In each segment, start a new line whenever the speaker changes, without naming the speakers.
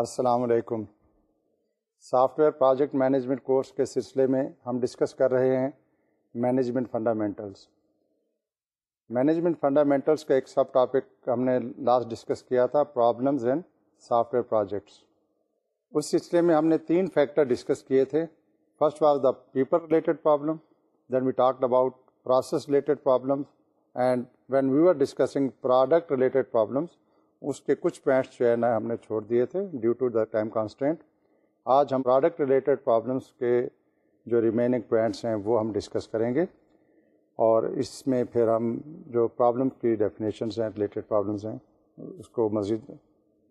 السلام علیکم software project management course کے سلسلے میں ہم ڈسکس کر رہے ہیں مینجمنٹ فنڈامنٹلس مینجمنٹ فنڈامنٹلس کا ایک سب ٹاپک ہم نے لاسٹ ڈسکس کیا تھا problems in software projects اس سلسلے میں ہم نے تین فیکٹر ڈسکس کیے تھے first was the people related problem then we talk about process related problems and when we are discussing product related problems اس کے کچھ پوائنٹس جو ہے نا ہم نے چھوڑ دیے تھے due to the time constant آج ہم پروڈکٹ ریلیٹڈ پرابلمس کے جو ریمیننگ پوائنٹس ہیں وہ ہم ڈسکس کریں گے اور اس میں پھر ہم جو پرابلم کی ڈیفینیشنس ہیں ریلیٹڈ پرابلمس ہیں اس کو مزید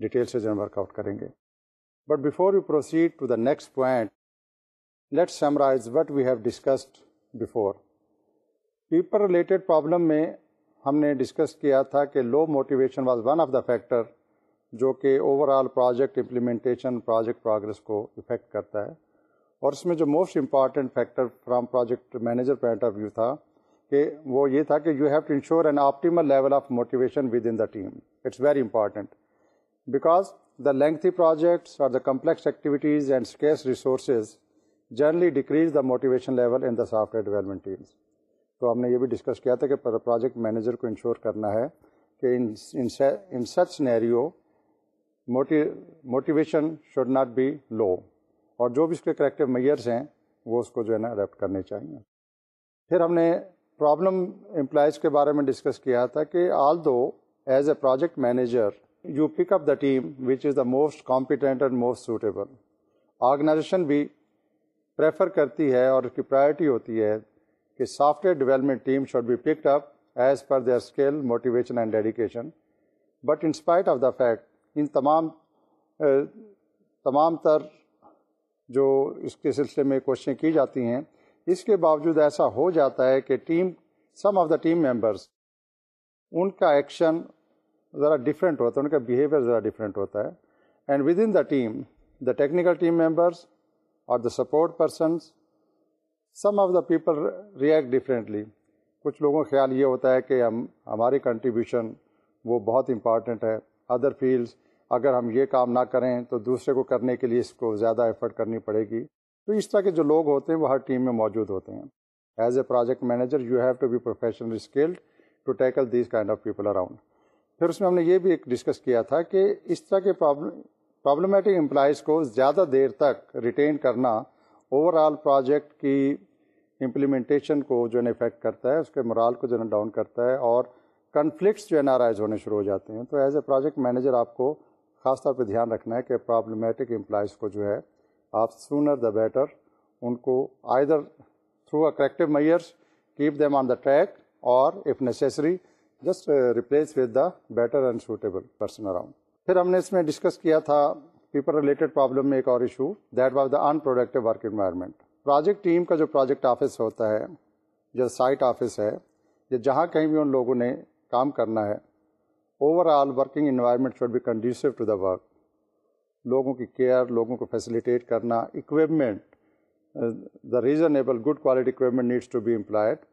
ڈیٹیل سے ورک آؤٹ کریں گے but before you proceed to the next point let summarize what we have discussed before paper related problem میں ہم نے ڈسکس کیا تھا کہ low motivation was one of the factor جو کہ overall project implementation project progress کو affect کرتا ہے اور اس میں جو most important factor from project manager point of view تھا کہ وہ یہ تھا کہ you have to ensure an optimal level of motivation with in the team it's very important because the lengthy projects اور the complex activities and scarce resources generally decrease the motivation level in the software development teams تو ہم نے یہ بھی discuss کیا تھا کہ project manager کو انشور کرنا ہے کہ in such scenario motivation should not be low اور جو بھی اس کے کریکٹو میئرس ہیں وہ اس کو جو ہے نا اڈیپٹ کرنے چاہئیں پھر ہم نے پرابلم امپلائز کے بارے میں ڈسکس کیا تھا کہ although as a project manager you pick up the team which is the most competent and most suitable organization بھی پریفر کرتی ہے اور اس کی پرائرٹی ہوتی ہے کہ soft where development team should be picked up as per their skill motivation and dedication but in spite of the fact ان تمام تمام تر جو اس کے سلسلے میں کوششیں کی جاتی ہیں اس کے باوجود ایسا ہو جاتا ہے کہ team some of the team members ان کا ایکشن ذرا ڈفرینٹ ہوتا ہے ان کا بیہیویئر ذرا ڈفرینٹ ہوتا ہے and with in the team the technical team members اور the support persons some of the people react differently کچھ لوگوں کا خیال یہ ہوتا ہے کہ ہم ہماری کنٹریبیوشن وہ بہت امپارٹنٹ ہے ادر فیلڈس اگر ہم یہ کام نہ کریں تو دوسرے کو کرنے کے لیے اس کو زیادہ ایفرٹ کرنی پڑے گی تو اس طرح کے جو لوگ ہوتے ہیں وہ ہر ٹیم میں موجود ہوتے ہیں as a project manager you have to be professionally skilled to tackle these kind of people around پھر اس میں ہم نے یہ بھی ایک ڈسکس کیا تھا کہ اس طرح کے پرابلم پرابلمیٹک امپلائیز کو زیادہ دیر تک ریٹین کرنا اوور آل پروجیکٹ کی امپلیمنٹیشن کو جو ہے نا افیکٹ کرتا ہے اس کے مرال کو جو ہے نا ڈاؤن کرتا ہے اور کنفلکٹس جو ہے نا آرائز ہونے شروع ہو جاتے ہیں تو ایز اے پروجیکٹ مینیجر آپ کو خاص طور پہ دھیان رکھنا ہے کہ پرابلمیٹک امپلائیز کو جو ہے آپ سونر دا بیٹر ان کو آئر through corrective measures keep them on the track اور if necessary just replace with the better and suitable person around پھر ہم نے اس میں ڈسکس کیا تھا پیپر ریلیٹڈ پرابلم میں ایک اور issue that was the unproductive work environment project team کا جو پروجیکٹ آفس ہوتا ہے یا سائٹ آفس ہے یا جہاں کہیں بھی ان لوگوں نے کام کرنا ہے overall working environment should be conducive to the work لوگوں کی کیئر لوگوں کو فیسیلیٹیٹ کرنا equipment the reasonable good quality equipment needs to be employed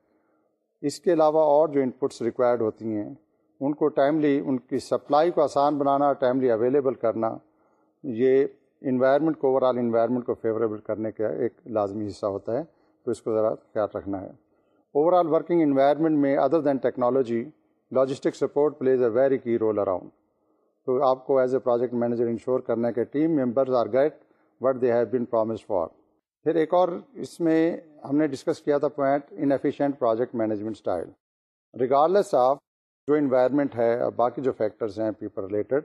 اس کے علاوہ اور جو ان پٹس ریکوائرڈ ہوتی ہیں ان کو ٹائملی ان کی سپلائی کو آسان بنانا ٹائملی اویلیبل کرنا یہ انوائرمنٹ کو اوور آل انوائرمنٹ کو فیوریبل کرنے کا ایک لازمی حصہ ہوتا ہے تو اس کو ذرا خیال رکھنا ہے اوور آل ورکنگ انوائرمنٹ میں other than technology logistic support plays a very key role around تو آپ کو as a project manager ensure کرنے کے team members are get what they have been promised for پھر ایک اور اس میں ہم نے ڈسکس کیا تھا point in project management style regardless of جو انوائرمنٹ ہے اور باقی جو فیکٹرز ہیں people related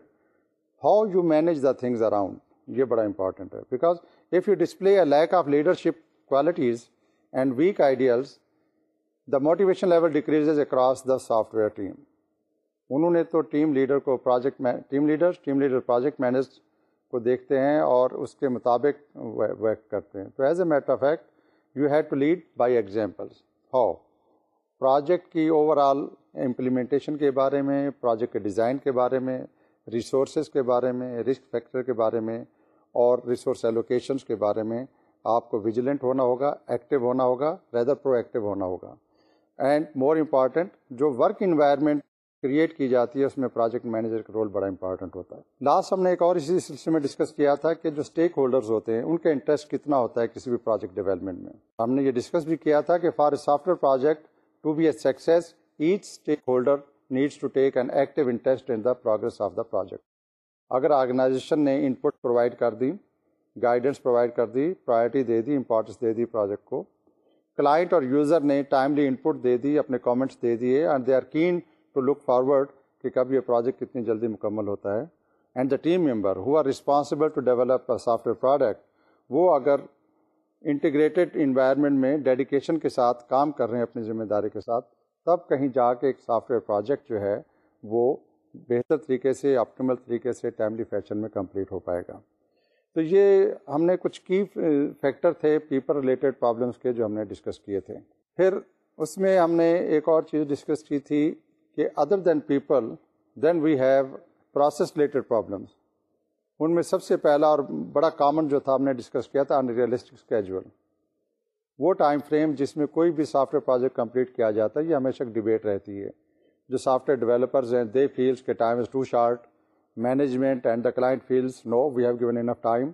how you manage the things around یہ بڑا امپورٹنٹ ہے because if you display a lack of leadership qualities and weak ideals the motivation level decrease across the software team انہوں نے تو team leader کو project team leader team leader project manage کو دیکھتے ہیں اور اس کے مطابق ورک کرتے ہیں تو as a matter fact you had to lead by examples how project کی اوور آل امپلیمنٹیشن کے بارے میں پروجیکٹ کے ڈیزائن کے بارے میں ریسورسز کے بارے میں رسک فیکٹر کے بارے میں اور ریسورس ایلوکیشنس کے بارے میں آپ کو ویجیلنٹ ہونا ہوگا ایکٹیو ہونا ہوگا ریدر پرو ایکٹیو ہونا ہوگا اینڈ مور امپارٹینٹ جو ورک انوائرمنٹ کریٹ کی جاتی ہے اس میں پروجیکٹ مینیجر کا رول بڑا امپارٹنٹ ہوتا ہے لاسٹ ہم نے ایک اور اسی سلسلے میں ڈسکس کیا تھا کہ جو اسٹیک ہولڈرز ہوتے ہیں ان کا انٹرسٹ کتنا ہوتا ہے کسی بھی پروجیکٹ ڈیولپمنٹ میں ہم نے یہ ڈسکس بھی کیا تھا کہ for a software project to be a success each stakeholder needs to take an active interest in the progress of the project اگر آرگنائزیشن نے ان پٹ پرووائڈ کر دی گائیڈنس پرووائڈ کر دی پرائرٹی دے دی importance دے دی پروجیکٹ کو کلائنٹ اور یوزر نے ٹائملی ان پٹ دے دی اپنے کامنٹس دے دیے and they are can to look forward کہ کب یہ پروجیکٹ کتنی جلدی مکمل ہوتا ہے and the team member who are responsible to develop soft where product وہ اگر انٹیگریٹڈ انوائرمنٹ میں ڈیڈیکیشن کے ساتھ کام کر رہے ہیں اپنی ذمہ داری کے ساتھ تب کہیں جا کے ایک سافٹ ویئر پروجیکٹ جو ہے وہ بہتر طریقے سے آپٹیمل طریقے سے ٹائملی فیشن میں کمپلیٹ ہو پائے گا تو یہ ہم نے کچھ کی فیکٹر تھے پیپل ریلیٹڈ پرابلمس کے جو ہم نے ڈسکس کیے تھے پھر اس میں ہم نے ایک اور چیز ڈسکس کی تھی کہ other than people then we have process related problems ان میں سب سے پہلا اور بڑا کامن جو تھا ہم نے ڈسکس کیا تھا ان ریئلسٹک اسکیجول وہ ٹائم فریم جس میں کوئی بھی سافٹ ویئر پروجیکٹ کمپلیٹ کیا جاتا ہے یہ ہمیشہ ڈبیٹ رہتی ہے جو سافٹ ویئر ڈیولپرز ہیں دے فیلس کے time is too short management and the client feels no we have given enough time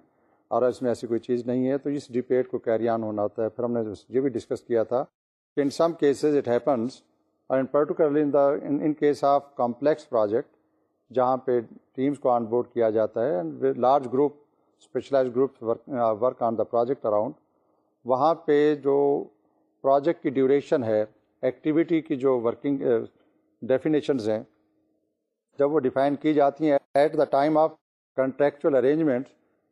اور اس میں ایسی کوئی چیز نہیں ہے تو اس ڈبیٹ کو کیری آن ہونا ہوتا ہے پھر ہم نے یہ بھی ڈسکس کیا تھا کہ in some cases it happens اور in particularly in the in case of complex project جہاں پہ ٹیمس کو آن بورڈ کیا جاتا ہے and large group specialize group work on the project around وہاں پہ جو پروجیکٹ کی ڈیوریشن ہے ایکٹیویٹی کی جو ورکنگ ڈیفینیشنز ہیں جب وہ ڈیفائن کی جاتی ہیں at the time of contractual arrangement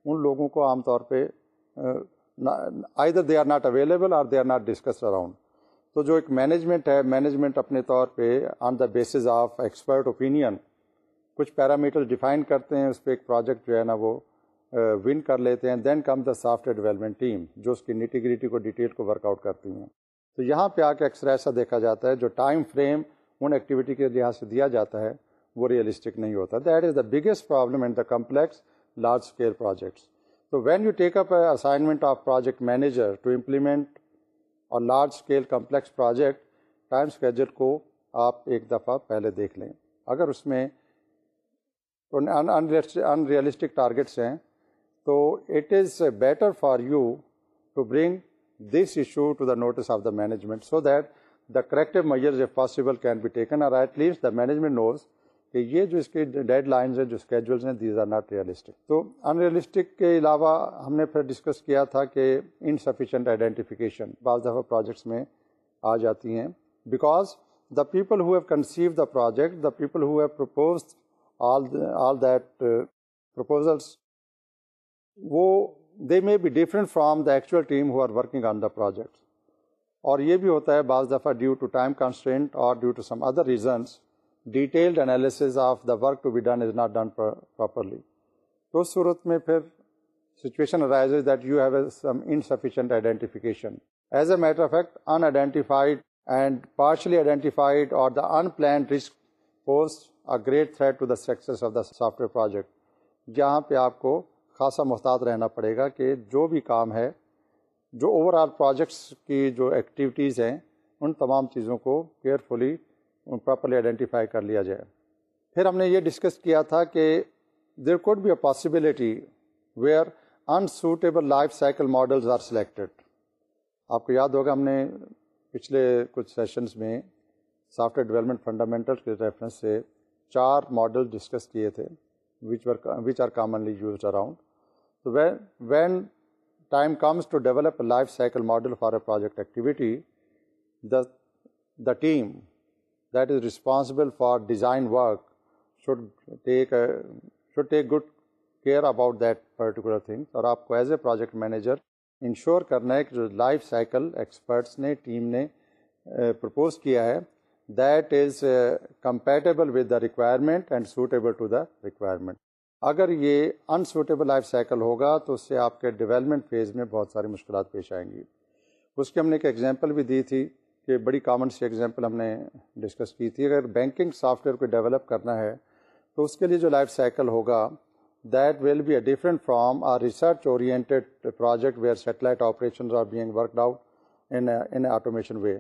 ان لوگوں کو عام طور پہ either they are not available اور they are not discuss around تو جو ایک مینجمنٹ ہے مینجمنٹ اپنے طور پہ on the basis of expert opinion کچھ پیرامیٹر ڈیفائن کرتے ہیں اس پہ ایک پروجیکٹ جو ہے نا وہ ون کر لیتے ہیں then come the software development team جو اس کی نیٹیگریٹی کو ڈیٹیل کو ورک آؤٹ کرتی ہیں تو یہاں پہ آ کے اکثر ایسا دیکھا جاتا ہے جو ٹائم فریم ان ایکٹیویٹی کے لحاظ سے دیا جاتا ہے وہ ریئلسٹک نہیں ہوتا that is the biggest problem in the complex large scale projects تو when you take up assignment of project manager to implement اور large scale complex project time schedule کو آپ ایک دفعہ پہلے دیکھ لیں اگر اس میں ان ریئلسٹک ٹارگیٹس ہیں تو it is better for you to bring this issue to the notice of the management so that the corrective measures if possible can be taken اور at least the management knows کہ یہ جو اس کے deadlines ہیں جو schedules ہیں these are not realistic تو ان ریئلسٹک کے علاوہ ہم نے پھر ڈسکس کیا تھا کہ انسفیشینٹ آئیڈینٹیفیکیشن بعض دفعہ پروجیکٹس میں آ جاتی ہیں because the people who have conceive the project the people who have propose all that proposals وہ they may be different from the actual team who are working on the project اور یہ بھی ہوتا ہے بعض دفعہ ڈیو ٹو ٹائم کنسٹینٹ اور due to some other reasons detailed analysis of the work to be done is not done properly تو اس صورت میں پھر situation that you have some identification as a matter of fact unidentified and partially identified اور the unplanned risk great threat to the success of the software project جہاں پہ آپ کو خاصا محتاط رہنا پڑے گا کہ جو بھی کام ہے جو اوور آل پروجیکٹس کی جو ایکٹیویٹیز ہیں ان تمام چیزوں کو کیئرفلی پراپرلی آئیڈینٹیفائی کر لیا جائے پھر ہم نے یہ ڈسکس کیا تھا کہ there could be a possibility where unsuitable life cycle models are selected آپ کو یاد ہوگا ہم نے پچھلے کچھ سیشنز میں سافٹ ویئر ڈیولپمنٹ فنڈامنٹل کے ریفرنس سے چار ماڈل ڈسکس کیے تھے which which are commonly used around تو when time comes to develop life cycle model for a project activity the team that is responsible for design work should should take good care about that particular thing اور آپ کو as a project manager ensure کرنا ہے کہ جو life cycle experts نے team نے propose کیا ہے that is compatible with the requirement and suitable to the requirement اگر یہ ان سوٹیبل لائف سائیکل ہوگا تو اس سے آپ کے ڈیولپمنٹ فیز میں بہت ساری مشکلات پیش آئیں گی اس کی ہم نے ایک ایگزامپل بھی دی تھی کہ بڑی کامن سی ایگزامپل ہم نے ڈسکس کی تھی اگر بینکنگ سافٹ ویئر کو ڈیولپ کرنا ہے تو اس کے لیے جو لائف سائیکل ہوگا that will be a different from a research oriented project where satellite operations are being worked automation way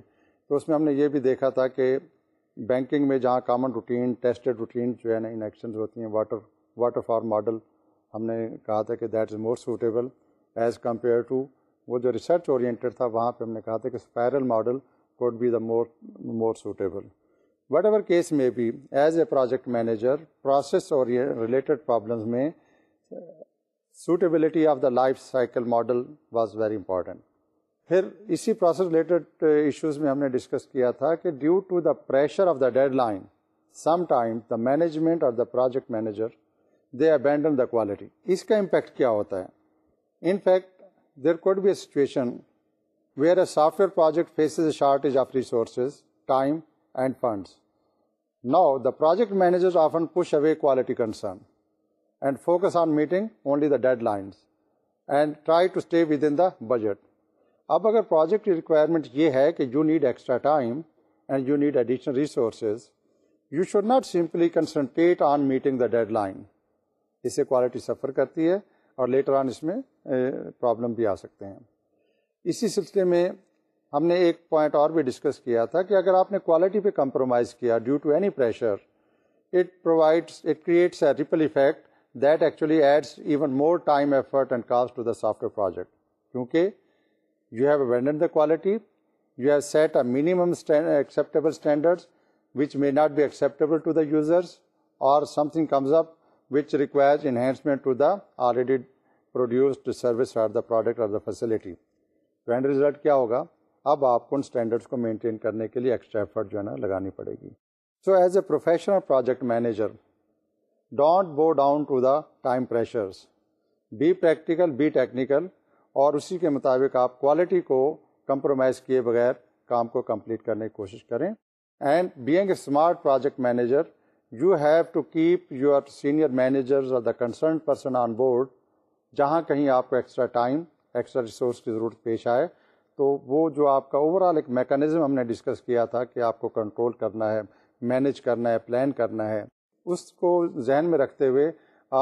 تو اس میں ہم نے یہ بھی دیکھا تھا کہ بینکنگ میں جہاں کامن روٹین ٹیسٹڈ روٹین جو ہے نا انیکشنز ہوتی ہیں واٹر واٹر فار ماڈل ہم نے کہا تھا کہ that is more suitable as compare to وہ جو ریسرچ اورینٹیڈ تھا وہاں پہ ہم نے کہا تھا کہ spiral model could be the more more suitable whatever case میں بھی as a project manager process اور ریلیٹڈ پرابلمس میں suitability of the life cycle model was very important پھر اسی پروسیس ریلیٹڈ ایشوز میں ہم نے ڈسکس کیا تھا کہ due to the pressure of the deadline some time the management اور the project manager they abandon the quality اس کا امپیکٹ کیا ہوتا ہے in fact there could be a situation where a software project faces a shortage of resources time and funds now the project managers of push away quality concern and focus on meeting only the deadlines and try to stay with in the budget اب اگر project کی requirement یہ ہے کہ you need extra time and you need additional resources you should not simply concentrate on meeting the deadline اس سے quality suffer کرتی ہے اور لیٹر آن اس میں پرابلم بھی آ سکتے ہیں اسی سلسلے میں ہم نے ایک پوائنٹ اور بھی ڈسکس کیا تھا کہ اگر آپ نے کوالٹی پہ کمپرومائز کیا due to any pressure it provides it creates a ripple effect that actually adds even more time effort and cost to the software project کیونکہ you have اوینڈن the quality you have set a minimum acceptable standards which may not be acceptable to the users اور something comes up which requires enhancement to the already produced service for the product of the facility and result کیا ہوگا اب آپ کو ان standards کو maintain کرنے کے لیے ایکسٹرا ایفرٹ جو ہے نا لگانی پڑے گی so as a professional project manager don't go down to the time pressures be practical be technical اور اسی کے مطابق آپ کوالٹی کو کمپرومائز کیے بغیر کام کو کمپلیٹ کرنے کی کوشش کریں and being a smart project manager you have to keep your senior managers اور the concern person on board جہاں کہیں آپ کو ایکسٹرا ٹائم ایکسٹرا ریسورس کی ضرورت پیش آئے تو وہ جو آپ کا اوور آل ایک میکانزم ہم نے ڈسکس کیا تھا کہ آپ کو کنٹرول کرنا ہے مینج کرنا ہے پلان کرنا ہے اس کو ذہن میں رکھتے ہوئے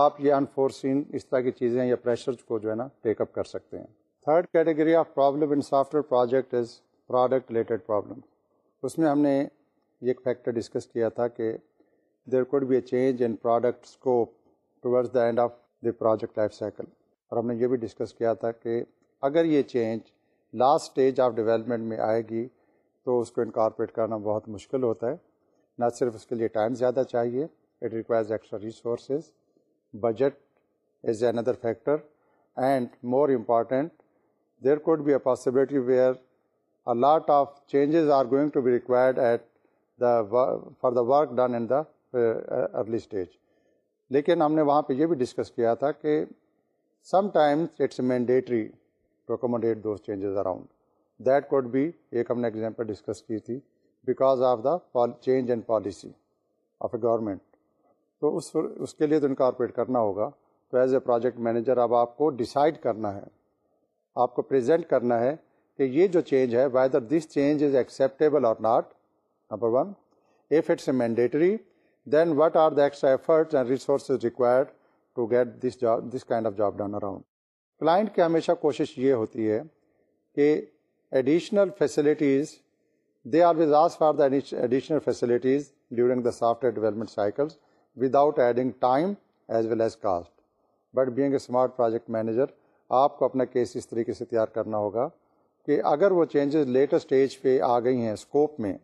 آپ یہ انفورسین اس طرح کی چیزیں یا پریشرز کو جو ہے نا ٹیک اپ کر سکتے ہیں third category of problem in software project is product related problem اس میں ہم نے ایک فیکٹر ڈسکس کیا تھا کہ there could be a change in product scope towards the end of the project life cycle اور ہم نے یہ بھی ڈسکس کیا تھا کہ اگر یہ change last stage of development میں آئے گی تو اس کو انکارپوریٹ کرنا بہت مشکل ہوتا ہے نہ صرف اس کے لیے ٹائم زیادہ چاہیے it requires extra resources budget is another factor and more important there could be a possibility where lot of changes are going to be required at the for the work done in the early stage لیکن ہم نے وہاں پہ یہ بھی discuss کیا تھا کہ some times it's mandatory to accommodate those changes around that could بھی ایک ہم نے ایگزامپل ڈسکس کی تھی because of the change in policy of a government تو اس اس کے لیے تو انکارپوریٹ کرنا ہوگا تو ایز اے پروجیکٹ مینیجر اب آپ کو ڈیسائڈ کرنا ہے آپ کو پریزنٹ کرنا ہے کہ یہ جو چینج ہے whether this change is acceptable اور not number one if it's a mandatory then what are the extra effort and resources required to get this job this kind of job done around client کی ہمیشہ کوشش یہ ہوتی ہے کہ additional facilities they are وزاز فارشنل facilities during the software development cycle without adding time as well as cost but bag a smart project manager آپ کو اپنا کیس اس طریقے سے تیار کرنا ہوگا کہ اگر وہ چینجز لیٹسٹ ایج پہ آ گئی ہیں اسکوپ میں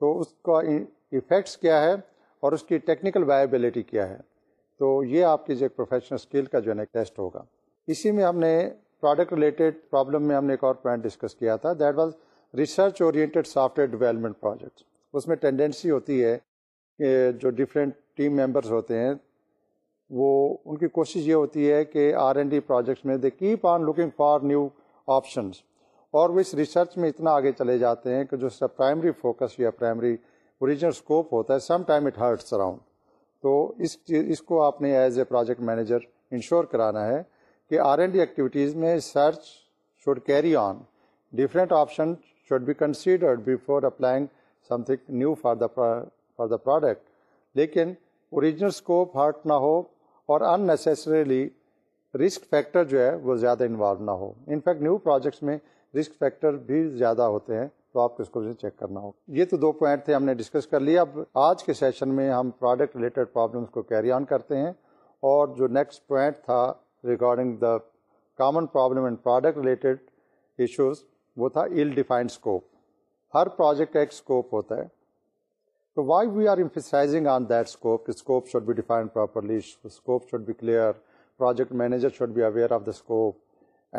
تو اس کا افیکٹس کیا ہے اور اس کی ٹیکنیکل وائبلٹی کیا ہے تو یہ آپ کی جو ایک پروفیشنل اسکل کا جو ہے نا ٹیسٹ ہوگا اسی میں ہم نے پروڈکٹ ریلیٹڈ پرابلم میں ہم نے ایک اور پوائنٹ ڈسکس کیا تھا that was research oriented software development project اس میں ٹینڈنسی ہوتی ہے کہ جو ڈفرینٹ ٹیم ممبرس ہوتے ہیں وہ ان کی کوشش یہ ہوتی ہے کہ آر این ڈی پروجیکٹس میں they keep on looking for new options اور وہ اس ریسرچ میں اتنا آگے چلے جاتے ہیں کہ جو اس کا پرائمری فوکس یا پرائمری اوریجنل اسکوپ ہوتا ہے some time it hurts around تو اس اس کو آپ نے as a project manager ensure کرانا ہے کہ آر این ڈی ایکٹیویٹیز میں search should carry on different option should be considered before applying some thing new for the for the product لیکن اوریجنل اسکوپ ہرٹ نہ ہو اور ان نیسیسریلی risk factor جو ہے وہ زیادہ انوالو نہ ہو انفیکٹ نیو پروجیکٹس میں رسک فیکٹر بھی زیادہ ہوتے ہیں تو آپ کو اس کو چیک کرنا ہوگا یہ تو دو پوائنٹ تھے ہم نے ڈسکس کر لیا اب آج کے سیشن میں ہم پروڈکٹ ریلیٹڈ پرابلمس کو کیری آن کرتے ہیں اور جو نیکسٹ پوائنٹ تھا regarding the common problem and product related issues وہ تھا ایل ڈیفائنڈ اسکوپ ہر پروجیکٹ کا ایک اسکوپ ہوتا ہے تو why we are امفیسائزنگ on that scope scope should be define properly scope should be clear project manager should be aware of the scope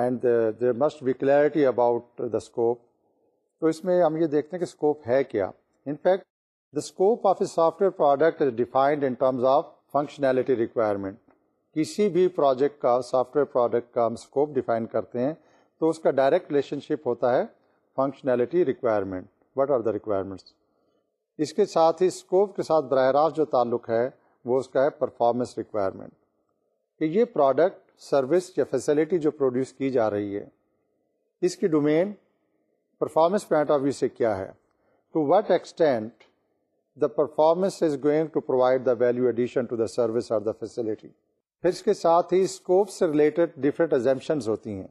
and they must be clarity about the scope تو اس میں ہم یہ دیکھتے ہیں کہ scope ہے کیا in fact the scope of a soft where product is defined in terms of functionality requirement کسی بھی پروجیکٹ کا سافٹ ویئر پروڈکٹ کا ہم اسکوپ ڈیفائن کرتے ہیں تو اس کا ڈائریکٹ ریلیشن شپ ہوتا ہے functionality requirement what are the requirements اس کے ساتھ ہی اسکوپ کے ساتھ براہ راست جو تعلق ہے وہ اس کا ہے پرفارمنس ریکوائرمنٹ کہ یہ پروڈکٹ سروس یا فیسلٹی جو پروڈیوس کی جا رہی ہے اس کی domain performance point of view سے کیا ہے to what extent the performance is going to provide the value addition to the service اور دا فیسلٹی پھر اس کے ساتھ ہی اسکوپ سے ریلیٹڈ ڈفرینٹ ایزمپشنز ہوتی ہیں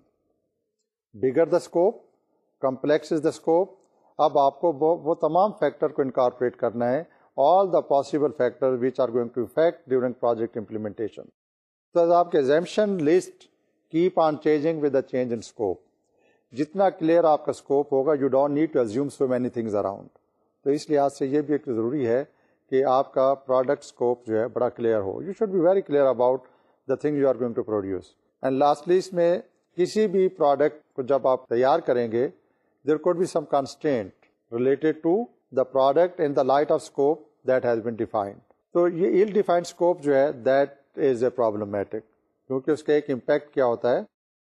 bigger the scope complex is the scope اب آپ کو وہ تمام فیکٹر کو انکارپوریٹ کرنا ہے all the possible factor which are going to affect during project implementation تو آپ کے assumption list keep on changing with the change in scope جتنا کلیئر آپ کا اسکوپ ہوگا you don't need to assume so many things around تو اس لحاظ سے یہ بھی ایک ضروری ہے کہ آپ کا پروڈکٹ اسکوپ جو ہے بڑا کلیئر ہو you should be very clear about the thing you are going to produce and lastly اس میں کسی بھی پروڈکٹ کو جب آپ تیار کریں گے there could be some constant related to the product and the light of scope that has been defined تو یہ ایل ڈیفائنڈ اسکوپ جو ہے دیٹ از اے پرابلمٹک کیونکہ اس کا ایک امپیکٹ کیا ہوتا ہے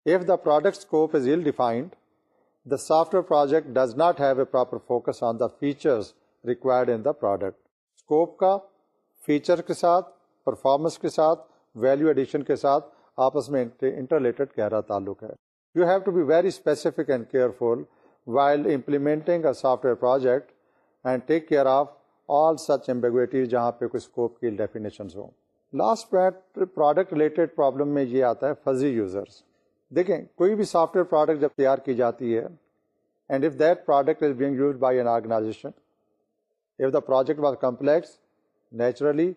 If the product scope is ill-defined, the software project does not have a proper focus on the features required in the product. Scope کا فیچر کے ساتھ پرفارمنس کے ساتھ ویلیو ایڈیشن کے ساتھ آپس میں انٹرلیٹڈ کہہ رہا تعلق ہے you have to be very specific and careful while implementing a software project and take care of all such ambiguity جہاں پہ کوئی اسکوپ کی ڈیفینیشنز ہوں last point product related problem میں یہ آتا ہے فزی یوزرس دیکھیں کوئی بھی سافٹ ویئر پروڈکٹ جب تیار کی جاتی ہے and if that product is being use by an organization if the project was complex naturally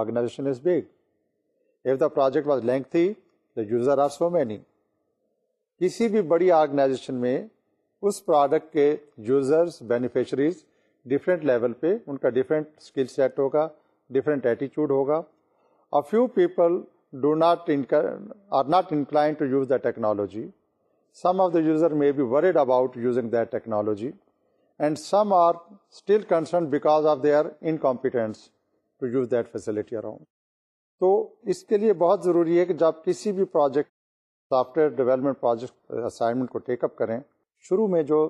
organization is big if the project was link تھی the user are so many کسی بھی بڑی organization میں اس پروڈکٹ کے users beneficiaries different level پہ ان کا ڈفرینٹ اسکل سیٹ ہوگا ڈفرینٹ ایٹیچیوڈ ہوگا few people do not incur or not inclined to use the technology some of the user may be worried about using technology and some are still concern because of their incompetence to use that facility um تو اس کے لیے بہت ضروری ہے کہ جب کسی بھی project software development project assignment کو ٹیک اپ کریں شروع میں جو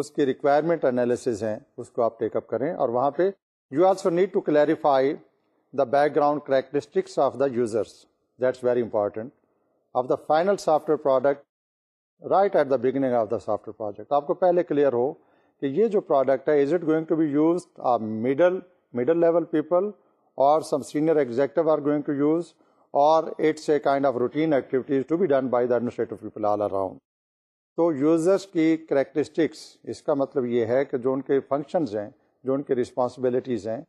اس کی ریکوائرمنٹ انالیسز ہیں اس کو آپ ٹیک اپ کریں اور وہاں پہ you also need to clarify the background characteristics of the users that's very of of the final soft where product right at the beginning of the software project آپ کو پہلے clear ہو کہ یہ جو product ہے is it going to be to middle level people اور some senior routine are going اور it's a kind of routine activities around تو یوزرس کی کریکٹرسٹکس اس کا مطلب یہ ہے کہ جو ان کے فنکشنز ہیں جو ان کی رسپانسبلٹیز ہیں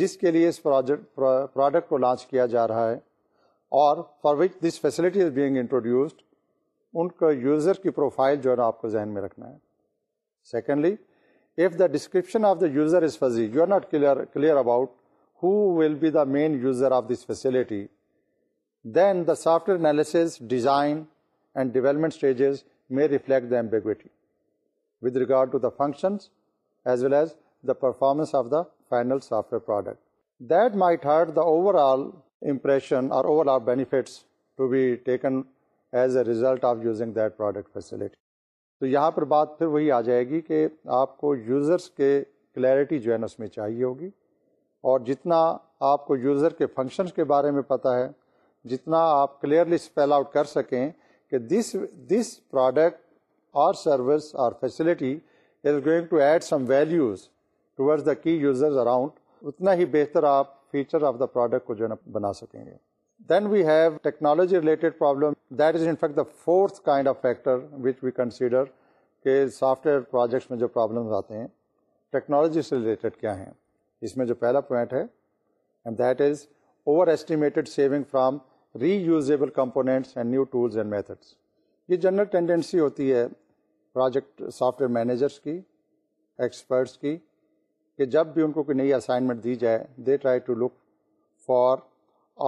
جس کے لیے اس پروجیکٹ پروڈکٹ کو لانچ کیا جا رہا ہے اور for which this facility is being introduced ان کا یوزر کی پروفائل جو ہے نا آپ کو ذہن میں رکھنا ہے secondly if the description of the user is fuzzy you are not clear clear about who will be the main user of this facility then the software analysis design and development stages may reflect the ambiguity with regard to the functions as well as the performance of the final soft where product that hurt the overall impression or overall benefits to be taken as a result of using that product facility. تو یہاں پر بات پھر وہی آ جائے گی کہ آپ کو یوزرس کے کلیئرٹی جو ہے نا اس میں چاہیے ہوگی اور جتنا آپ کو یوزر کے فنکشنس کے بارے میں پتہ ہے جتنا آپ کلیئرلی اسپیل آؤٹ کر سکیں کہ دس دس پروڈکٹ اور سروس اور facility is going to add some values towards the key users around اتنا ہی بہتر آپ فیچر آف دا پروڈکٹ کو جو ہے نا بنا سکیں گے then we have technology related problem that is in fact the fourth kind of factor which we consider کہ سافٹ ویئر پروجیکٹس میں جو پرابلمز آتے ہیں ٹیکنالوجی سے ریلیٹڈ کیا ہیں اس میں جو پہلا پوائنٹ ہے and that is over estimated saving from reusable components and new tools and methods یہ جنرل ٹینڈنسی ہوتی ہے پروجیکٹ سافٹ ویئر مینیجرس کی ایکسپرٹس کی کہ جب بھی ان کو کوئی نئی اسائنمنٹ دی جائے they try to look for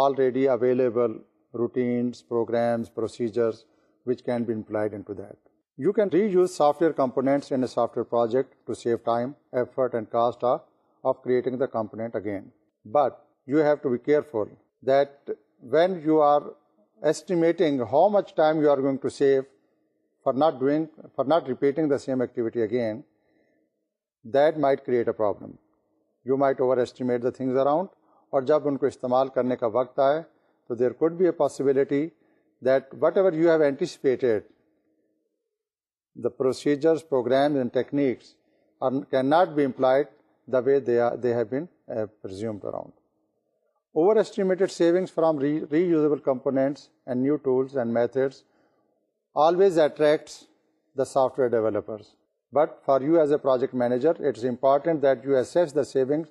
already available routines programs procedures which can be employed in to that you can reuse software components in a software project to save time effort and cost of creating the component again but you have to be careful that when you are estimating how much time you are going to save for not doing for not repeating the same activity again that might create a problem you might over estimate the things around اور جب ان کو استعمال کرنے کا وقت آئے تو there could be a possibility that whatever you have anticipated the procedures program and techniques can not be employed the way they have presumed around over estimated savings from reusable components new tools and methods always attracts the software developers but for you as a project manager it is important that you assess the saving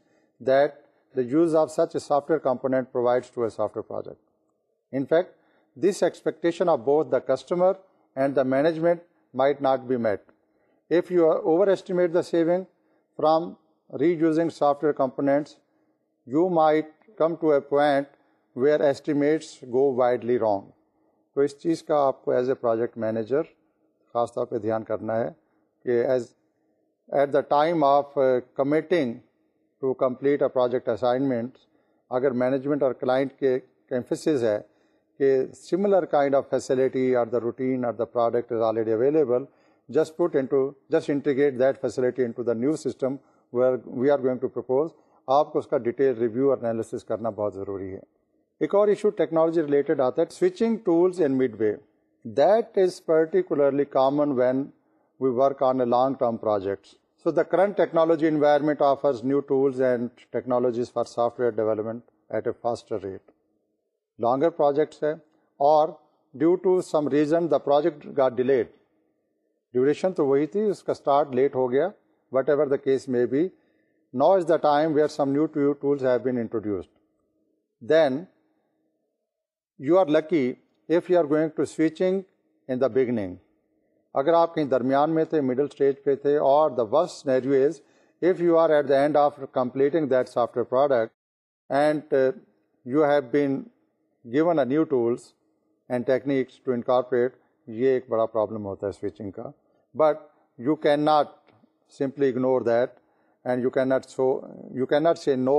that the use of such soft where component provides to a software project in fact this expectation of both the customer and the management might not be met if you over estimate the saving from reusing software components you might come to a point where estimates go widely wrong تو اس چیز کا آپ کو as a project manager خاص طور پہ دھیان کرنا ہے کہ as at the time of committing to complete a project assignment اگر مینجمنٹ اور کلائنٹ کے کیمفسز ہے کہ similar kind of facility or the routine or the product is already available just put to just integrate that facility the new system we are going to propose آپ کو اس کا ڈیٹیل ریویو اور analysis کرنا بہت ضروری ہے ایک اور ایشو ٹیکنالوجی ریلیٹڈ آتا ہے switching tools in mid way that is particularly common when we work on a long term projects so the current technology environment offers new tools and technologies for software development at a fast rate longer projects ہے اور due to some reason the project got delayed duration تو وہی تھی اس کا start late ہو گیا whatever the case may be no as the time where some new tools have been introduced then you are lucky if you are going to switching in the beginning اگر آپ کہیں درمیان میں تھے middle stage پہ تھے اور the worst scenario is if you are at the end of completing that soft where product and you have been given a new tools and techniques to incorporate یہ ایک بڑا پرابلم ہوتا ہے switching کا but you can not simply ignore that and you can not so you can not say no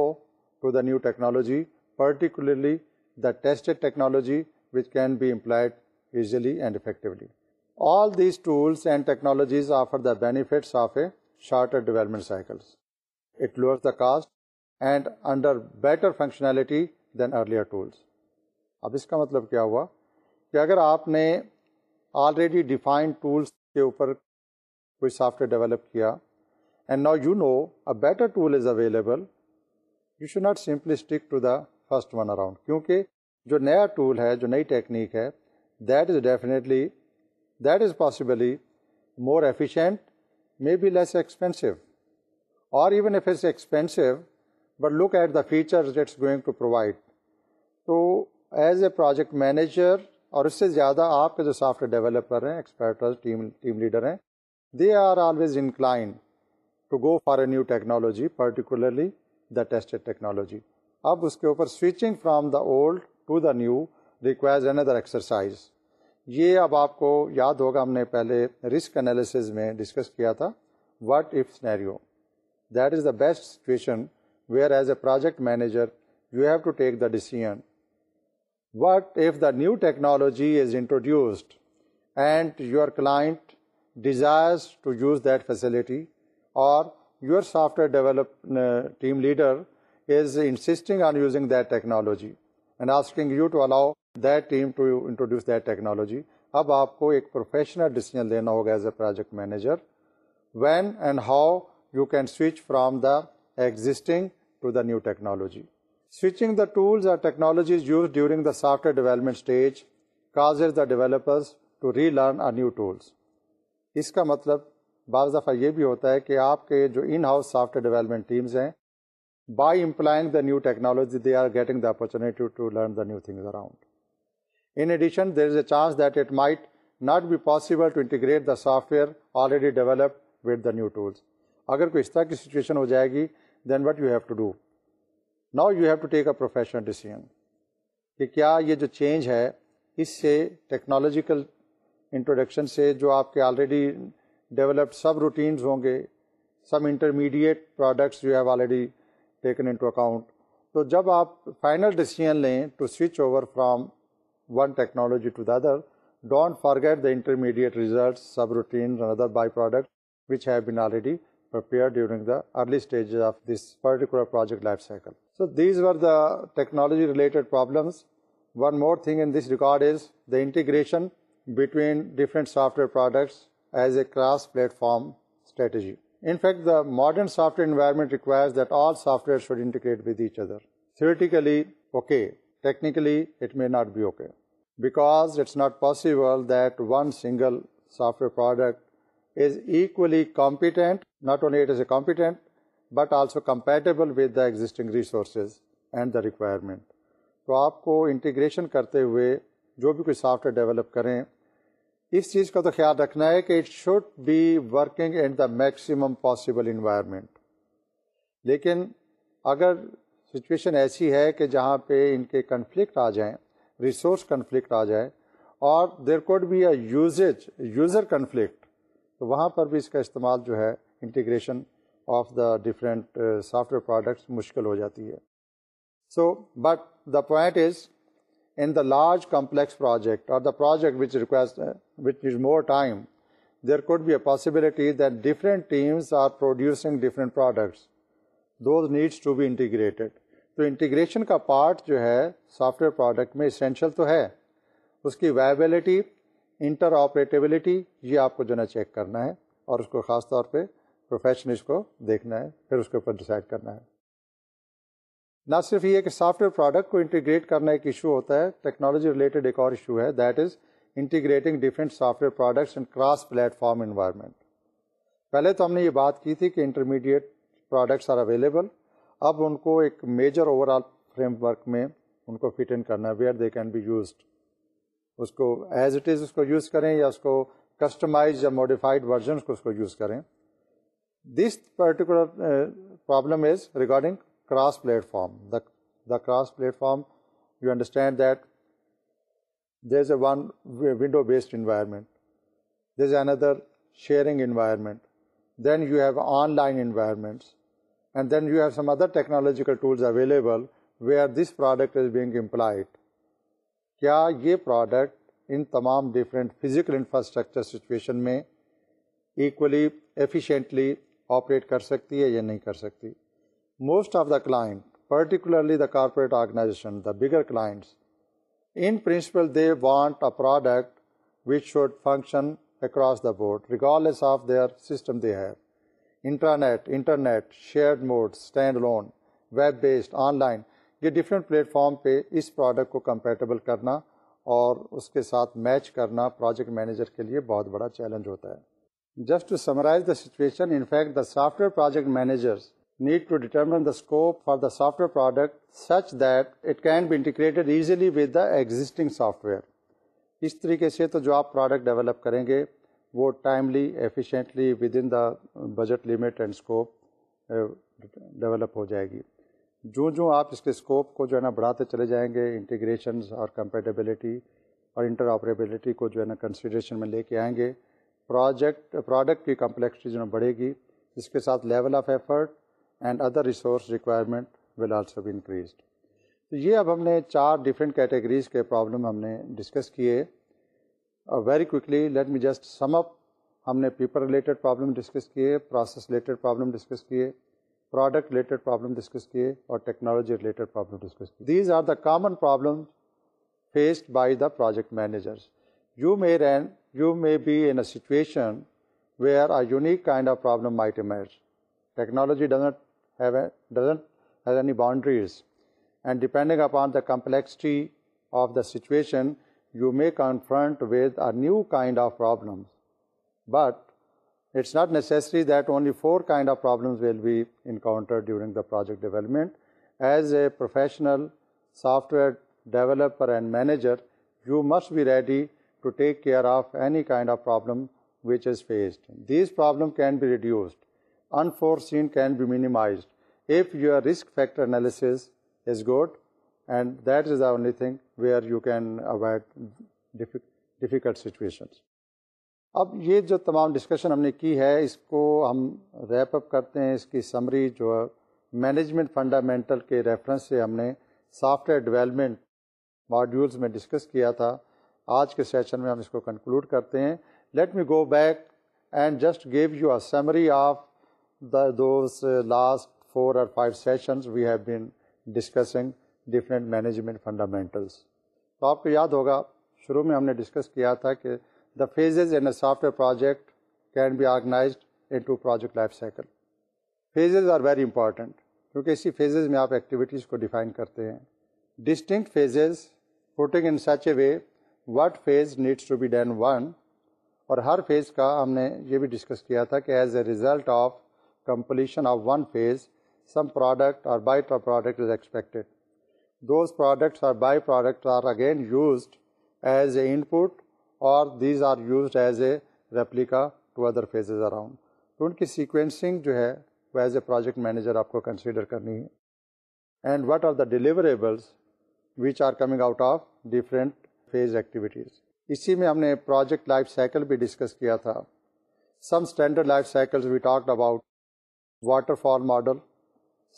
to the new technology particularly the tested technology which can be employed easily and effectively all these tools and technologies offer the benefits of a shorter development cycles it lower the cost and under better functionality than earlier tools اب اس کا مطلب کیا ہوا کہ اگر آپ نے آلریڈی ڈیفائنڈ ٹولس کے اوپر کوئی سافٹ ویئر ڈیولپ کیا and now you know a better tool is available you should not simply stick to the first one around کیونکہ جو نیا ٹول ہے جو نئی ٹیکنیک ہے that is definitely that is possibly more efficient may be less expensive or even if is expensive but look at the features it's going to provide تو as a project manager اور اس سے زیادہ آپ کے جو soft where developer ہیں ایکسپرٹر team leader ہیں they are always inclined to go for a new technology particularly the tested technology اب اس کے اوپر switching from the old to the new requires another exercise یہ اب آپ کو یاد ہوگا ہم نے پہلے رسک انالیسز میں ڈسکس کیا تھا what if scenario that is the best situation where as a project manager you have to take the decision what if the new technology is introduced and your client desires to use that facility اور your software develop team leader is insisting on using that technology and asking you to allow that team to introduce that technology اب آپ کو ایک professional decision لینا ہوگا as a project manager when and how you can switch from the existing to the new technology switching the tools or technologies use during the software development stage causes the developers to relearn a new tools اس کا مطلب بعض دفعہ یہ بھی ہوتا ہے کہ آپ کے جو in house software development teams ہیں by employing the new technology they are getting the opportunity to learn the new things around In addition, there is a chance that it might not be possible to integrate the software already developed with the new tools. اگر کوئی اس طرح کی situation ہو جائے گی then what you have to do now you have to take a professional decision کہ کیا یہ جو چینج ہے اس سے ٹیکنالوجیکل انٹروڈکشن سے جو آپ کے آلریڈی ڈیولپڈ سب روٹینز ہوں گے سب intermediate products you have already taken into account تو جب آپ فائنل ڈیسیجن لیں to switch over from one technology to the other. Don't forget the intermediate results, subroutines, and other byproducts which have been already prepared during the early stages of this particular project life cycle. So these were the technology related problems. One more thing in this regard is the integration between different software products as a cross-platform strategy. In fact, the modern software environment requires that all software should integrate with each other. Theoretically, okay, technically it may not be okay because it's not possible that one single soft where product is equally competent not only it is a competent but also compatible with the existing resources and the requirement تو آپ کو integration کرتے ہوئے جو بھی کوئی software develop کریں اس چیز کا تو خیال رکھنا ہے کہ it should be working in the maximum possible environment لیکن اگر سچویشن ایسی ہے کہ جہاں پہ ان کے کنفلکٹ آ جائیں ریسورس کنفلکٹ آ جائیں اور there could be a usage user conflict تو وہاں پر بھی اس کا استعمال جو ہے integration of the different software products مشکل ہو جاتی ہے so but the point is in the large complex project or the project which request which is more time there could be a possibility that different teams are producing different products those needs to be integrated تو integration کا part جو ہے soft where product میں essential تو ہے اس کی viability inter operability یہ آپ کو جو ہے چیک کرنا ہے اور اس کو خاص طور پہ پروفیشنلس کو دیکھنا ہے پھر اس کے اوپر ڈیسائڈ کرنا ہے نہ صرف یہ کہ سافٹ ویئر پروڈکٹ کو انٹیگریٹ کرنا ایک ایشو ہوتا ہے ٹیکنالوجی ریلیٹڈ ایک اور ایشو ہے that is integrating different software products and cross platform environment پہلے تو ہم نے یہ بات کی تھی کہ انٹرمیڈیٹ پروڈکٹس آر اویلیبل اب ان کو ایک major overall framework میں ان کو فٹ ان کرنا where they can be used اس کو ایز اٹ از اس کو یوز کریں یا اس کو کسٹمائز یا موڈیفائڈ ورژنس کو اس کو یوز کریں this particular problem is regarding cross platform the the cross platform you understand that there is a one window based environment there is another sharing environment then you have online environments and then you have some other technological tools available way or this product is being employed کیا یہ product ان تمام different physical infrastructure situation میں equally efficiently operate کر سکتی ہے یا نہیں کر سکتی most of the client particularly the corporate organization the bigger client in principle they want a product which should function across the board regardless of whether intranet internet share mode stand alone web based online یہ different platform پہ اس product کو compatible کرنا اور اس کے ساتھ match کرنا project manager کے لیے بہت بڑا چیلنج ہوتا ہے just to summarize the situation in fact the software project managers need to determine the scope for the soft where product such that it can be integrated easily with the existing software اس طریقے سے تو جو آپ product develop کریں گے وہ timely efficiently with in the budget limit and scope develop ہو جائے گی جو جو آپ اس کے اسکوپ کو جو ہے نا بڑھاتے چلے جائیں گے انٹیگریشنز اور کمپیٹیبلٹی اور انٹر آپریبلٹی کو جو ہے نا کنسیڈریشن میں لے کے آئیں گے پروجیکٹ پروڈکٹ کی کمپلیکسٹی جو ہے بڑھے گی اس کے ساتھ level of effort and other resource requirement will also بھی انکریزڈ تو یہ اب ہم نے چار ڈفرینٹ کیٹیگریز کے پرابلم ہم نے ڈسکس کیے very quickly let me just sum up ہم نے پیپر ریلیٹڈ پرابلم ڈسکس کیے پروسیس ریلیٹڈ پرابلم ڈسکس کیے پروڈکٹ ریلیٹڈ پرابلم ڈسکس کیے اور ٹیکنالوجی ریلیٹڈ پرابلم ڈسکس کیے these are the common problem faced by the project managers you may rain you may be in a situation where a unique kind of problem might emerge technology doesn't doesn't have has any boundaries and depending upon the complexity of the situation you may confront with a new kind of problems. But it's not necessary that only 4 kind of problems will be encountered during the project development. As a professional software developer and manager, you must be ready to take care of any kind of problem which is faced. These problems can be reduced. Unforeseen can be minimized if your risk factor analysis is good and that is the only thing where you can avoid difficult situations اب یہ جو تمام discussion ہم نے کی ہے اس کو ہم ریپ اپ کرتے ہیں اس کی سمری جو مینجمنٹ فنڈامنٹل کے ریفرنس سے ہم نے سافٹ ویئر ڈیولپمنٹ ماڈیولز میں ڈسکس کیا تھا آج کے سیشن میں ہم اس کو کنکلوڈ کرتے ہیں let me go back and just give you a summary of the those last four اور five sessions we have been discussing different management fundamentals تو آپ کو یاد ہوگا شروع میں ہم نے ڈسکس کیا تھا کہ the phases in a software project can be organized into project life cycle phases are very important کیونکہ اسی فیزز میں آپ ایکٹیویٹیز کو ڈیفائن کرتے ہیں distinct phases putting in such a way what phase needs to be done one اور ہر phase کا ہم نے یہ بھی ڈسکس کیا تھا کہ as a result of completion of one phase some product or by product is expected those products by product again used as a input اور these are use as a replica to other phases around تو ان کی sequencing جو ہے وہ as a project manager آپ کو consider کرنی ہے and what are the deliverables which are coming out of different phase activities اسی میں ہم نے پروجیکٹ لائف سائیکل بھی ڈسکس کیا تھا some standard life cycles we talked about waterfall model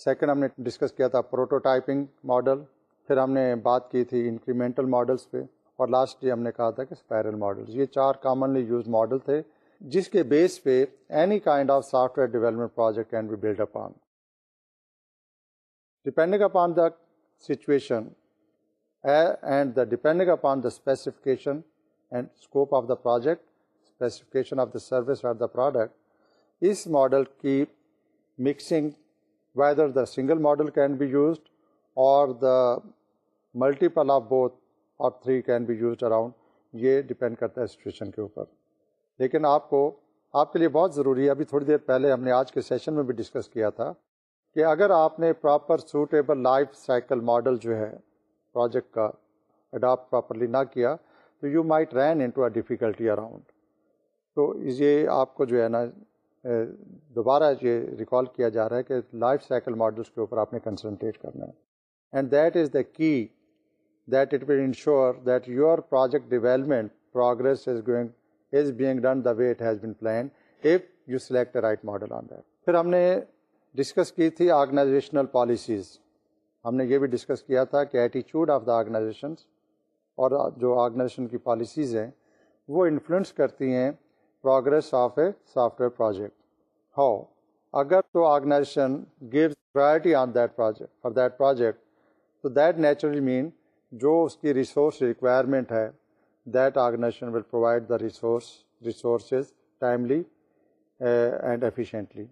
second ہم نے ڈسکس کیا تھا پروٹو ٹائپنگ ماڈل پھر ہم نے بات کی تھی انکریمنٹل ماڈلس پہ اور لاسٹ ہم نے کہا تھا کہ اسپائرل ماڈلس یہ چار کامنلی یوز ماڈل تھے جس کے بیس پہ any kind of software development project can be build up on depending up on the situation and the depending up on the specification and scope of the project specification of the service of the product اس model کی mixing whether the single model can be used or the multiple of both or three can be used around یہ depend کرتا ہے situation کے اوپر لیکن آپ کو آپ کے لیے بہت ضروری ہے ابھی تھوڑی دیر پہلے ہم نے آج کے سیشن میں بھی ڈسکس کیا تھا کہ اگر آپ نے proper suitable life cycle model جو ہے پروجیکٹ کا اڈاپٹ پراپرلی نہ کیا تو you might rain into a difficulty around تو یہ آپ کو جو ہے نا دوبارہ یہ ریکال کیا جا رہا ہے کہ لائف سائیکل ماڈلس کے اوپر آپ نے کنسنٹریٹ کرنا ہے and that is the key that it will ensure that your project development progress is going is being done the way it has been plan if you select the right model on that پھر ہم نے discuss کی تھی organizational policies ہم نے یہ بھی discuss کیا تھا کہ ایٹیچیوڈ آف دا آرگنائزیشنس اور جو آرگنائزیشن کی پالیسیز ہیں وہ انفلوئنس کرتی ہیں progress of a software project how اگر تو organization gives priority on that project for that project تو دیٹ نیچرلی مین جو اس کی ریسورس ریکوائرمنٹ ہے that organization will provide the resource resources timely and efficiently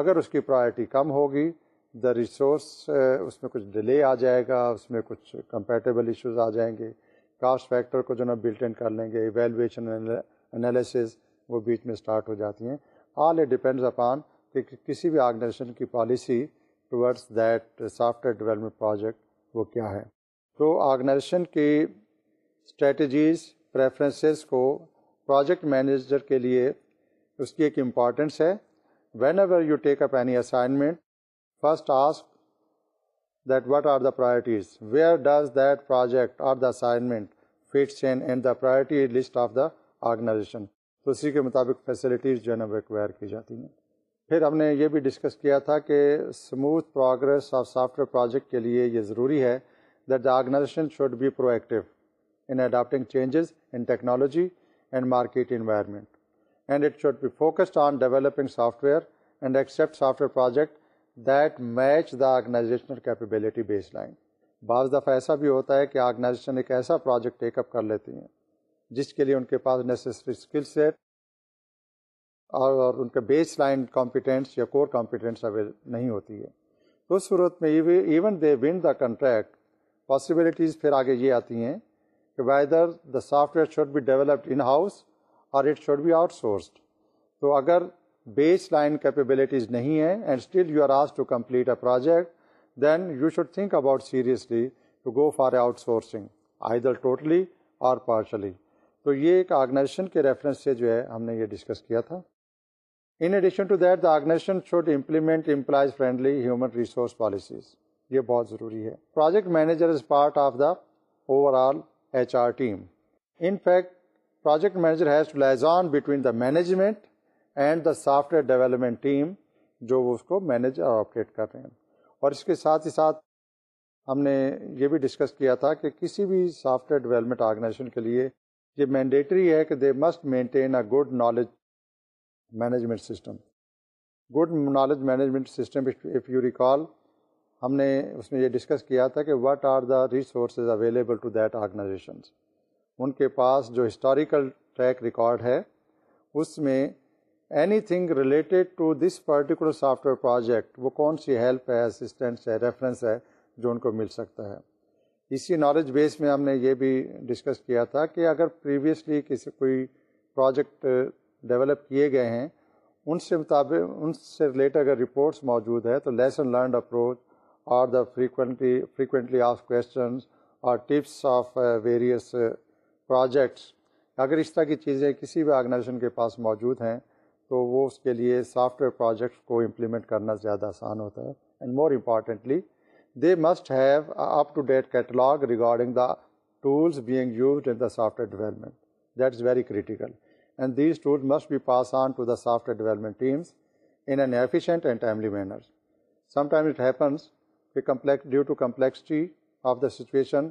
اگر اس کی پرائرٹی کم ہوگی دا ریسورس اس میں کچھ ڈیلے آ جائے گا اس میں کچھ کمپیٹیبل ایشوز آ جائیں گے کاسٹ فیکٹر کو جو نا بلٹ ان کر لیں گے ایویلویشن انالیسز وہ بیچ میں اسٹارٹ ہو جاتی ہیں آل اٹ ڈیپینڈز اپان کہ کسی بھی آرگنائزیشن کی policy towards that software development project وہ کیا ہے تو آرگنائزیشن کی اسٹریٹجیز کو پروجیکٹ مینیجر کے لیے اس کی ایک امپارٹینس ہے whenever you take up any assignment first ask that what are the priorities where does that project are the assignment fits and the priority list of the organization تو اسی کے مطابق فیسلٹیز جو ہے نا وہ acquire کی جاتی ہیں پھر ہم نے یہ بھی ڈسکس کیا تھا کہ smooth progress of software project کے لیے یہ ضروری ہے that the organization should be proactive in adapting changes in technology and market environment and it should be focused on developing software and accept software project that match the organizational capability baseline بعض دفعہ ایسا بھی ہوتا ہے کہ organization ایک ایسا project ٹیک اپ کر لیتی ہیں جس کے لیے ان کے پاس نیسسری اسکل سیٹ اور ان کے بیس لائن کمپیٹنس یا کور کمپیٹنس اویل نہیں ہوتی ہے تو اس صورت میں even they won the contract possibilities پھر آگے یہ آتی ہیں کہ whether the software should be developed in house اور it should be outsourced تو اگر بیس لائن کیپیبلٹیز نہیں ہیں اینڈ اسٹل یو آر آس to complete a project then you should think about seriously to go for outsourcing either totally اور partially تو یہ ایک organization کے ریفرنس سے جو ہے ہم نے یہ ڈسکس کیا تھا in addition to that the organization should implement employees friendly human resource policies یہ بہت ضروری ہے project manager is part of the overall H R team in fact project manager has to lies on between the management and the software development team جو اس کو manage اور operate کر رہے ہیں اور اس کے ساتھ ہی ساتھ ہم نے یہ بھی ڈسکس کیا تھا کہ کسی بھی سافٹ ویئر ڈیولپمنٹ آرگنائزیشن کے لیے یہ مینڈیٹری ہے کہ they must maintain a good knowledge management system good knowledge management system if you recall ہم نے اس میں یہ ڈسکس کیا تھا کہ what are the resources available to that organisations ان کے پاس جو ہسٹوریکل ٹریک ریکارڈ ہے اس میں anything related to this particular software project وہ کون سی ہیلپ ہے اسسٹنٹس ہے ریفرنس ہے جو ان کو مل سکتا ہے اسی نالج بیس میں ہم نے یہ بھی ڈسکس کیا تھا کہ اگر پریویسلی کسی کوئی پروجیکٹ ڈیولپ uh, کیے گئے ہیں ان سے مطابق ان سے ریلیٹڈ اگر رپورٹس موجود ہے تو لیسن لرنڈ اپروچ اور the frequently frequently of questions اور ٹپس آف ویریئس پروجیکٹس اگر اس طرح کی چیزیں کسی بھی آرگنائزیشن کے پاس موجود ہیں تو وہ اس کے لیے سافٹ ویئر پروجیکٹس کو امپلیمنٹ کرنا زیادہ آسان ہوتا ہے and more importantly they must have up to date catalogue regarding the tools being used in the software development that is very critical and these tool must be pass on to the software development teams inefficient and timely manners it he of the situation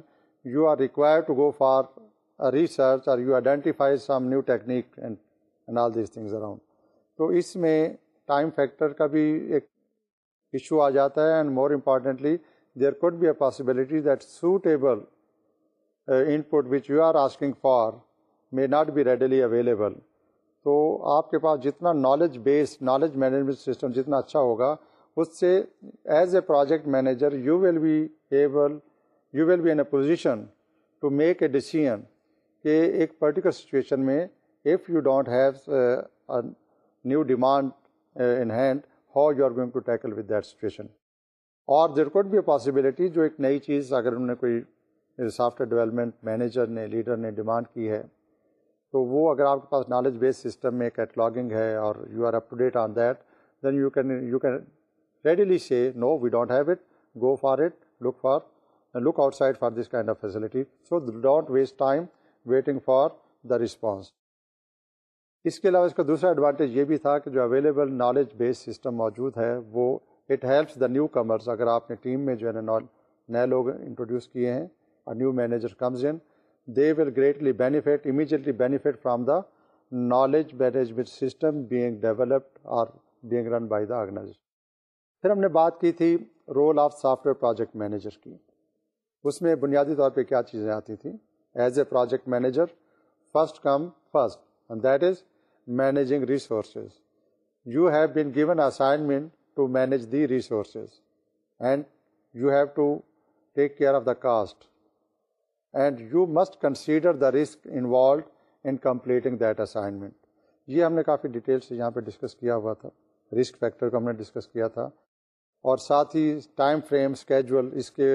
research آئیفائیز around تو اس میں time factor کا بھی ایک issue آ جاتا ہے and more importantly there could be a possibility that suitable input which you are asking for may not be readily available تو آپ کے پاس جتنا knowledge base knowledge management system جتنا اچھا ہوگا اس سے as a project manager you will be able you will be in a position to make a decision کہ ایک پرٹیکولر سچویشن میں if you don't have new demand in hand how you are going to tackle with that situation اور there could be a possibility جو ایک نئی چیز اگر انہوں نے کوئی سافٹ ویئر ڈیولپمنٹ مینیجر نے لیڈر نے ڈیمانڈ کی ہے تو وہ اگر آپ کے پاس نالج بیس سسٹم میں کیٹلاگنگ ہے اور you are up to date on that then you can you can readily سے no we don't have it go for it look for look outside for this kind of facility so don't waste time waiting for the response اس کے علاوہ اس کا دوسرا advantage یہ بھی تھا کہ جو اویلیبل نالج بیس سسٹم موجود ہے وہ it helps the newcomers اگر آپ نے ٹیم میں جو ہے نا نئے لوگ انٹروڈیوس کیے ہیں اور new manager comes in they will greatly benefit immediately benefit from the knowledge management system being developed اور being run by the organiser پھر ہم نے بات کی تھی role of software project manager کی اس میں بنیادی طور پہ کیا چیزیں آتی تھیں as a project manager first come first that is managing resources you have been given assignment to manage the resources and you have to take care of the cost and you must consider the risk involved in completing that assignment یہ ہم نے کافی detail سے یہاں پہ discuss کیا ہوا تھا risk factor کو ہم نے ڈسکس کیا تھا اور ساتھ ہی ٹائم فریم اسکیجول اس کے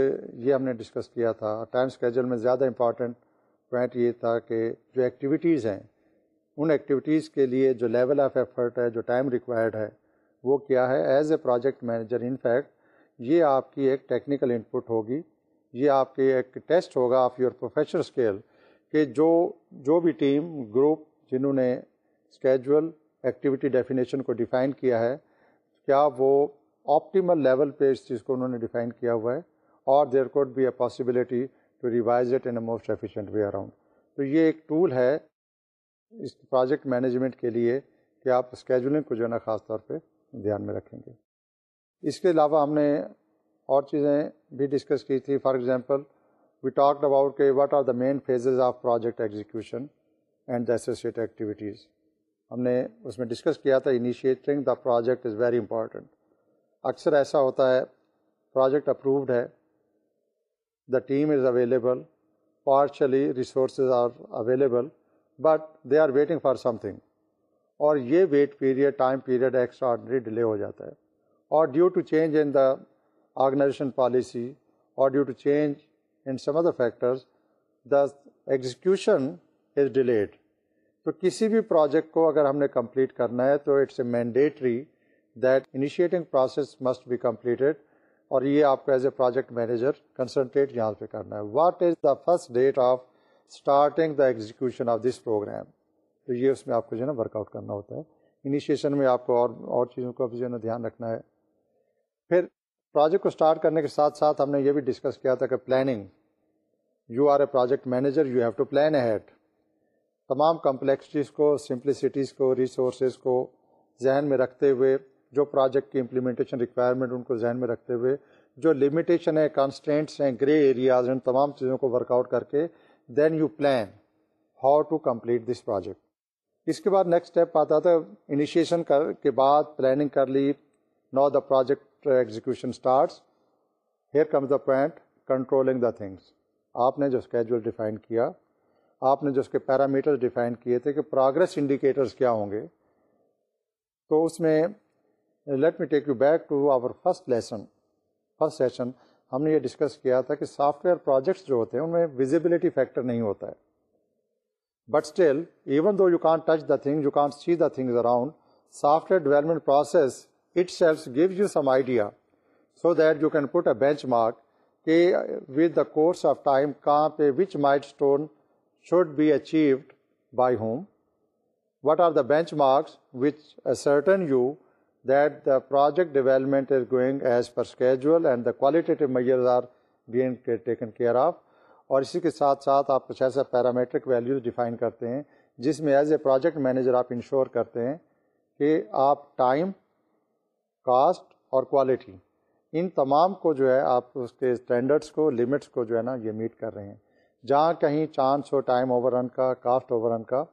یہ ہم نے ڈسکس کیا تھا ٹائم اسکیجول میں زیادہ امپارٹنٹ پوائنٹ یہ تھا کہ جو ایکٹیویٹیز ہیں ان ایکٹیویٹیز کے لیے جو لیول آف ایفرٹ ہے جو ٹائم ریکوائرڈ ہے وہ کیا ہے as a project manager in fact یہ آپ کی ایک ٹیکنیکل ان پٹ ہوگی یہ آپ کے ایک ٹیسٹ ہوگا آف یور پروفیشنل اسکیل کہ جو جو بھی ٹیم گروپ جنہوں نے اسکیجول ایکٹیویٹی ڈیفینیشن کو ڈیفائن کیا ہے کیا وہ آپٹیمل لیول پہ اس چیز کو انہوں نے ڈیفائن کیا ہوا ہے اور there could be a possibility to revise it in a most efficient way around تو یہ ایک ٹول ہے اس پروجیکٹ مینجمنٹ کے لیے کہ آپ اسکیجولنگ کو جو ہے نا خاص طور پہ دھیان میں رکھیں گے اس کے علاوہ ہم نے اور چیزیں بھی ڈسکس کی تھی for example we talk about کہ what are the main phases of project execution and the associate activities ہم نے اس میں ڈسکس کیا تھا initiating the project is very important اکثر ایسا ہوتا ہے پروجیکٹ اپرووڈ ہے the team is available partially resources are available but they are waiting for something اور یہ wait period time period extraordinary delay ہو جاتا ہے اور due to change in the organization policy اور due to change in some other factors the execution is delayed تو کسی بھی پروجیکٹ کو اگر ہم نے کمپلیٹ کرنا ہے تو it's a mandatory that initiating process must be completed اور یہ آپ کو as a project manager concentrate یہاں پہ کرنا ہے what is the first date of starting the execution of this programme تو یہ اس میں آپ کو جو ہے نا ورک آؤٹ کرنا ہوتا ہے انیشیشن میں آپ کو اور اور چیزوں کا بھی جو ہے نا دھیان رکھنا ہے پھر پروجیکٹ کو اسٹارٹ کرنے کے ساتھ ساتھ ہم نے یہ بھی ڈسکس کیا تھا کہ planning you are a project manager you have to plan ahead تمام کمپلیکسٹیز کو سمپلسٹیز کو ریسورسز کو ذہن میں رکھتے ہوئے جو پروجیکٹ کی امپلیمنٹیشن ریکوائرمنٹ ان کو ذہن میں رکھتے ہوئے جو لمیٹیشن ہیں کانسٹینٹس ہیں گرے ایریاز ان تمام چیزوں کو ورک آؤٹ کر کے then you plan how to complete this project اس کے بعد نیکسٹ اسٹیپ آتا تھا انیشیشن کر کے بعد پلاننگ کر لی نا the project execution starts here comes the point controlling the things آپ نے جو اسکیجول ڈیفائن کیا آپ نے جو اس کے پیرامیٹر ڈیفائن کیے تھے کہ پروگرس انڈیکیٹرس کیا ہوں گے تو اس میں let me take you back to our first lesson first session ہم نے یہ ڈسکس کیا تھا کہ سافٹ ویئر پروجیکٹس جو ہوتے ہیں ان میں ویزیبلٹی فیکٹر نہیں ہوتا ہے but still even though you can touch the thing you can see the things around software development process itself give you some idea so that you can put a benchmark کہ with the course of time کہاں پہ which milestone should be achieved by whom what are the benchmarks which a certain you that the project development is going as schedule and the qualitative measures are being taken care of اور اسی کے ساتھ ساتھ آپ کچھ ایسا parametric values define کرتے ہیں جس میں ایز اے پروجیکٹ مینیجر آپ انشور کرتے ہیں کہ آپ ٹائم کاسٹ اور کوالٹی ان تمام کو جو ہے آپ اس کے اسٹینڈرڈس کو لمٹس کو جو ہے نا یہ میٹ کر رہے ہیں جہاں کہیں چانس ہو ٹائم اوور رن کا کاسٹ اوور رن کا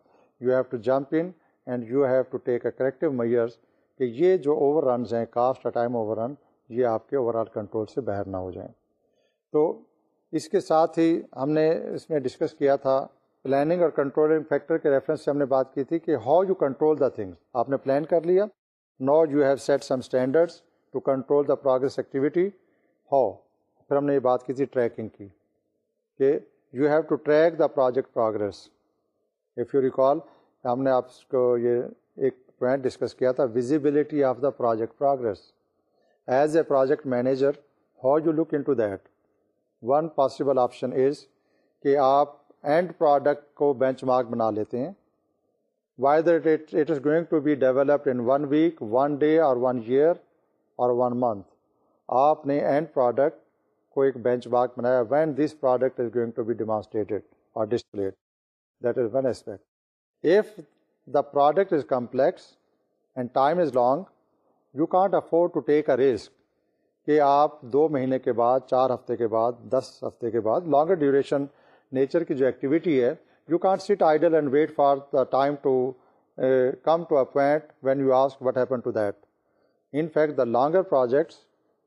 you have to jump in and you have to take a corrective measures کہ یہ جو اوور رنز ہیں کاسٹ اوور رن یہ آپ کے اوور آل کنٹرول سے باہر نہ ہو جائیں تو اس کے ساتھ ہی ہم نے اس میں ڈسکس کیا تھا پلاننگ اور کنٹرولنگ فیکٹر کے ریفرنس سے ہم نے بات کی تھی کہ how you control the things آپ نے پلان کر لیا now you have set some standards to control the progress activity how پھر ہم نے یہ بات کی تھی ٹریکنگ کی کہ you have to track the project progress if you recall ہم نے آپ کو یہ ایک پوائنٹ ڈسکس کیا تھا visibility of the project progress as a project manager how you look in to that one possible option is کہ آپ اینڈ پروڈکٹ کو بینچ مارک بنا لیتے ہیں why that it is going to be developed in one week one day اور one year اور one month آپ نے اینڈ پروڈکٹ کو ایک بینچ مارک بنایا when this product is going to be demonstrated اور displayed that is one aspect F the product is complex and time is long you can't afford to take a risk کہ آپ دو مہینے کے بعد چار ہفتے کے بعد دس ہفتے کے بعد لانگر ڈیوریشن نیچر کی جو ایکٹیویٹی ہے you can't sit idle and wait for the time to come to a point when you ask what happen to that in fact the longer projects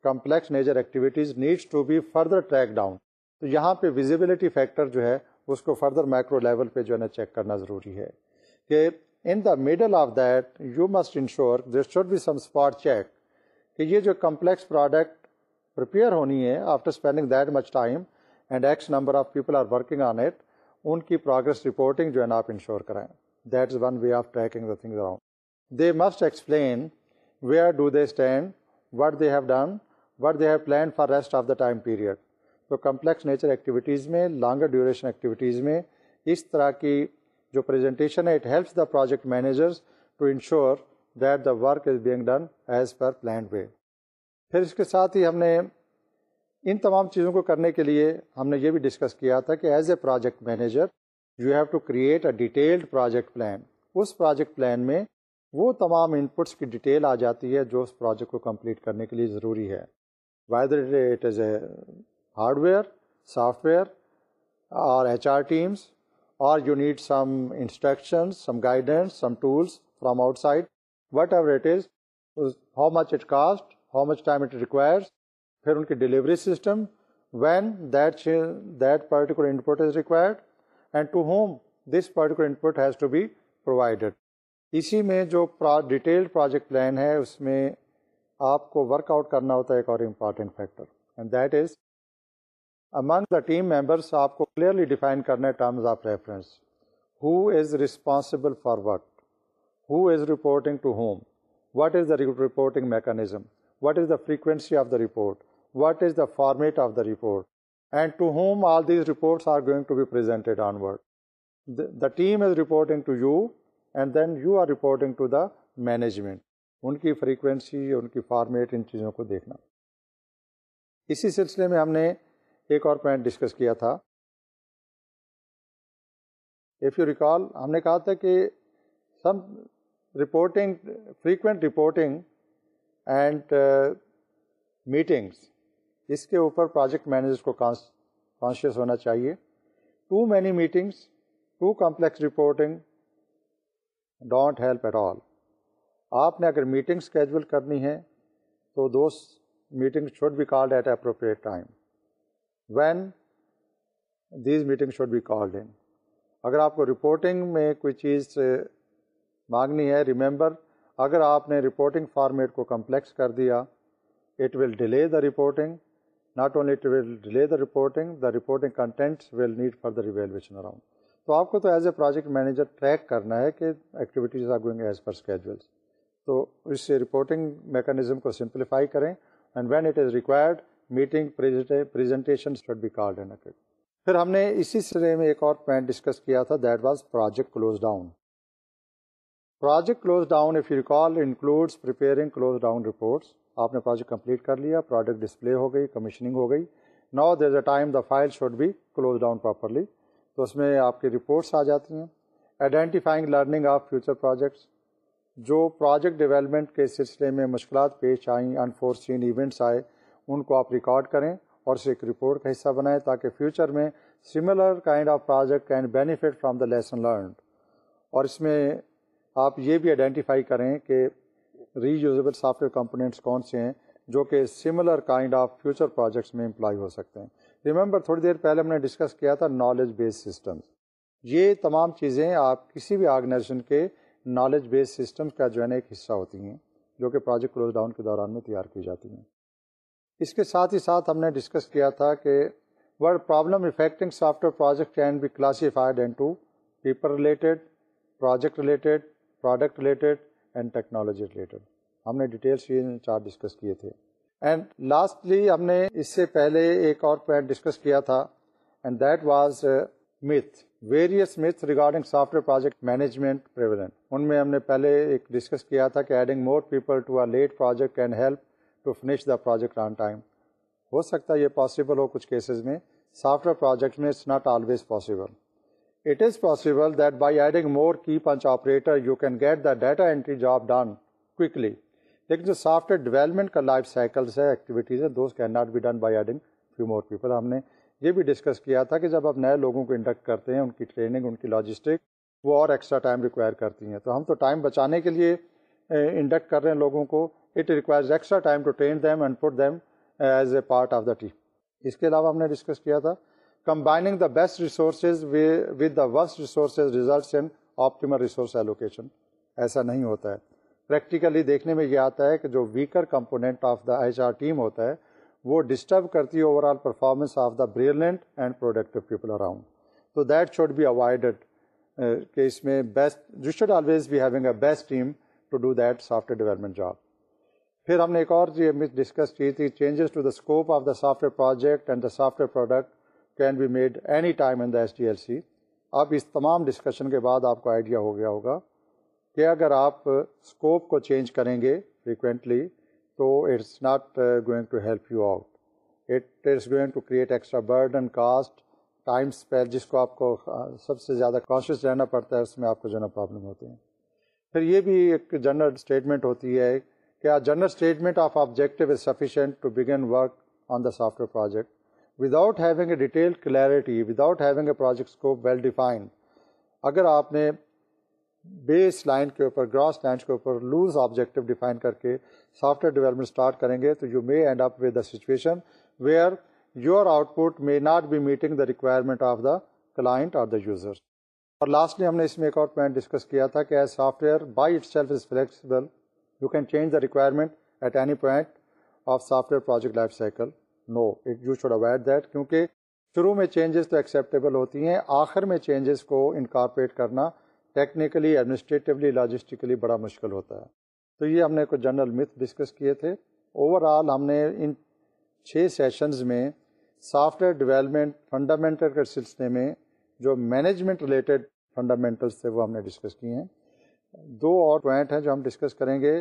complex nature activities needs to be further track down تو یہاں پہ visibility factor جو ہے اس کو further micro level پہ جو ہے نا چیک کرنا ضروری ہے کہ in the middle of that you must ensure there should be some spot check کہ یہ جو کمپلیکس پروڈکٹ پریپئر ہونی ہے after spending that much time and X number of people are working on it ان کی progress reporting جو ہے نا آپ انشور کرائیں that is one way of tracking the things around they must explain where do they stand what they have done what they have plan for rest of the time period تو complex nature activities میں longer duration activities میں اس طرح کی جو presentation ہے it helps the project managers to ensure that the work is being done as per planned way پھر اس کے ساتھ ہی ہم نے ان تمام چیزوں کو کرنے کے لیے ہم نے یہ بھی ڈسکس کیا تھا کہ as a project manager you have to create a detailed project plan اس پروجیکٹ پلان میں وہ تمام ان پٹس کی ڈیٹیل آ جاتی ہے جو اس پروجیکٹ کو کمپلیٹ کرنے کے لیے ضروری ہے whether it is a hardware software اور H R teams are you need some instruction some guidance some tools from outside whatever it is how much it cost how much time it require پھر ان کی delivery system when that that particular input is required and to whom this particular input has to be provided اسی میں جو detailed project plan ہے اس میں آپ کو ورک آؤٹ کرنا ہوتا ہے ایک اور important factor and that is among the team members آپ کو کلیئرلی ڈیفائن کرنا ہے terms of reference who is responsible for what who is reporting to whom what is the reporting mechanism what is the frequency of the report what is the format of the report and to whom all these reports are going to be onward the team is reporting to you and then you are reporting to the management ان کی frequency ان کی format ان چیزوں کو دیکھنا اسی سلسلے میں ہم نے ایک اور پوائنٹ ڈسکس کیا تھا ایف یو ریکال ہم نے کہا تھا کہ some reporting frequent reporting and meetings اس کے اوپر پروجیکٹ مینیجر کو کانشیس ہونا چاہیے too many meetings too complex reporting don't help at all آپ نے اگر میٹنگس کیجول کرنی ہے تو دوست meeting should be called at appropriate time when these meeting should be called اگر آپ کو رپورٹنگ میں کوئی چیز مانگنی ہے ریممبر اگر آپ نے رپورٹنگ فارمیٹ کو کمپلیکس کر دیا it will delay the reporting not only it will delay the reporting the reporting content will need for the revaluation around تو آپ کو تو as a project manager track کرنا ہے کہ activities are going as per schedules تو اس سے رپورٹنگ میکینزم کو سمپلیفائی کریں and when it is required meeting presentation should be called and پھر ہم نے اسی سلسلے میں ایک اور پوائنٹ ڈسکس کیا تھا that was project close down project close down if you call includes preparing close down reports آپ نے پروجیکٹ کمپلیٹ کر لیا پروجیکٹ ڈسپلے ہو گئی کمیشننگ ہو گئی no there a time the file should be close down properly تو اس میں آپ کی رپورٹس آ جاتی ہیں identifying learning of future projects جو پروجیکٹ ڈیولپمنٹ کے سلسلے میں مشکلات پیش آئیں انفورسین ایونٹس آئے ان کو آپ ریکارڈ کریں اور اسے ایک رپورٹ کا حصہ بنائیں تاکہ فیوچر میں similar kind of project can benefit from the lesson learned اور اس میں آپ یہ بھی آئیڈینٹیفائی کریں کہ reusable software components کون سے ہیں جو کہ similar kind of future projects میں امپلائی ہو سکتے ہیں ریممبر تھوڑی دیر پہلے ہم نے ڈسکس کیا تھا نالج بیس سسٹمس یہ تمام چیزیں آپ کسی بھی آرگنائزیشن کے نالج بیس سسٹمس کا جو ہے نا ایک حصہ ہوتی ہیں جو کہ پروجیکٹ کلوز ڈاؤن کے دوران میں تیار کی جاتی ہیں اس کے ساتھ ہی ساتھ ہم نے ڈسکس کیا تھا کہ word problem affecting software project can be classified and to paper related project related product related and technology related ہم نے ڈیٹیلس یہ چار ڈسکس کیے تھے اینڈ لاسٹلی ہم نے اس سے پہلے ایک اور پوائنٹ ڈسکس کیا تھا and that was myth various myth regarding software project management ان میں ہم نے پہلے ایک ڈسکس کیا تھا کہ adding more people to late project can help to finish the project on time ہو سکتا ہے یہ پاسبل ہو کچھ کیسز میں سافٹ ویئر پروجیکٹ میں it's not always possible it is possible that by adding more key punch operator you can get the data entry job done quickly لیکن جو سافٹ ویئر ڈیولپمنٹ کا life cycles ہے activities ہیں those can not be done by adding few more people ہم نے یہ بھی discuss کیا تھا کہ جب آپ نئے لوگوں کو انڈکٹ کرتے ہیں ان کی ٹریننگ ان کی لاجسٹک وہ اور ایکسٹرا ٹائم ریکوائر کرتی ہیں تو ہم تو ٹائم بچانے کے لیے انڈکٹ کر رہے ہیں لوگوں کو it requires extra time to train them and put them as a part of the team اس کے علاوہ ہم نے ڈسکس کیا تھا combining the best resources with the worst resources results in optimal resource allocation ایسا نہیں ہوتا ہے پریکٹیکلی دیکھنے میں یہ آتا ہے کہ جو weaker component of the H R team ہوتا ہے وہ ڈسٹرب کرتی ہے overall performance of the brilliant and productive people around تو دیٹ شوڈ بی اوائڈڈ کہ اس میں best you should always be having a best team to do that software development job پھر ہم نے ایک اور یہ ڈسکس کی تھی changes to the scope of the software project and the soft where product can be made any time in the S D L C اب اس تمام ڈسکشن کے بعد آپ کو آئیڈیا ہو گیا ہوگا کہ اگر آپ اسکوپ کو چینج کریں گے فریکوینٹلی تو it's not going to help you out it is going to create extra burden cost time spell جس کو آپ کو سب سے زیادہ کانشیس رہنا پڑتا ہے اس میں آپ کو جو ہے نا پرابلم ہوتے ہیں پھر یہ بھی ایک جنرل اسٹیٹمنٹ ہوتی ہے کہ general statement of objective is sufficient to begin work on the software project without having a detail clarity without having a projects کو ویل ڈیفائنڈ اگر آپ نے بیس لائن کے اوپر گراس لائنس کے اوپر لوز آبجیکٹیو ڈیفائن کر کے سافٹ ویئر ڈیولپمنٹ اسٹارٹ کریں گے تو you may end up with the situation where your output may not be meeting the requirement of the client اور دا یوزر اور lastly ہم نے اس میں ایک اور پوائنٹ ڈسکس کیا تھا کہ as software by itself is flexible you can change the requirement at any point of software project life cycle no you should avoid that کیونکہ شروع میں چینجز تو ایکسیپٹیبل ہوتی ہیں آخر میں چینجز کو انکارپریٹ کرنا ٹیکنیکلی ایڈمنسٹریٹولی لاجسٹکلی بڑا مشکل ہوتا ہے تو یہ ہم نے کچھ جنرل متھ ڈسکس کیے تھے اوور آل ہم نے ان چھ سیشنز میں سافٹ ویئر ڈیولپمنٹ فنڈامنٹل کے سلسلے میں جو مینجمنٹ ریلیٹڈ فنڈامنٹلس تھے وہ ہم نے ڈسکس کیے ہیں دو اور پوائنٹ ہیں جو ہم ڈسکس کریں گے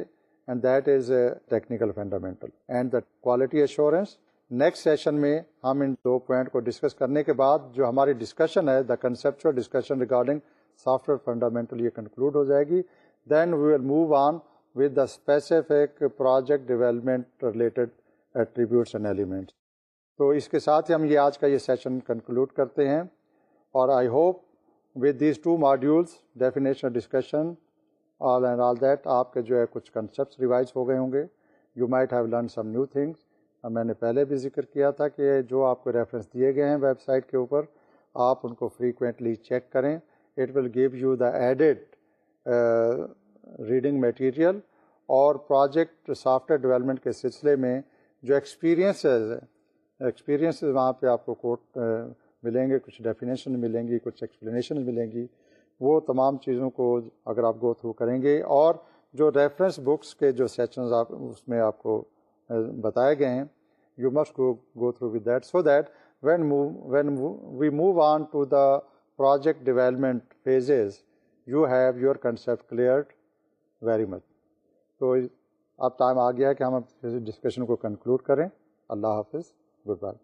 and that is a technical fundamental and the quality assurance next session میں ہم ان دو پوائنٹ کو ڈسکس کرنے کے بعد جو ہماری ڈسکشن ہے the conceptual discussion regarding software fundamental یہ کنکلوڈ ہو جائے گی then we will move on with the specific project development related attributes and elements تو اس کے ساتھ ہی ہم یہ آج کا یہ سیشن کنکلوڈ کرتے ہیں اور I hope with these two modules definition discussion all and all that آپ کے جو ہے کچھ کنسیپٹس ریوائز ہو گئے ہوں گے you might have learn some new things میں نے پہلے بھی ذکر کیا تھا کہ جو آپ کو ریفرنس دیے گئے ہیں ویب سائٹ کے اوپر آپ ان کو فریکوینٹلی چیک کریں it will give you the added reading material اور پروجیکٹ سافٹ ویئر ڈیولپمنٹ کے سلسلے میں جو ہیں ایکسپیرینسز وہاں پہ آپ کو کوٹ ملیں گے کچھ ڈیفینیشن ملیں گی کچھ ایکسپلینیشن ملیں گی وہ تمام چیزوں کو اگر آپ گو تھرو کریں گے اور جو ریفرنس بکس کے جو سیشنز آپ اس میں آپ کو بتائے گئے ہیں you must go go through with that so that when when we move on to the project development phases you have your concept clear very much تو اب ٹائم آ گیا کہ ہم اب اس ڈسکشن کو کنکلوڈ کریں اللہ حافظ گڈ بائے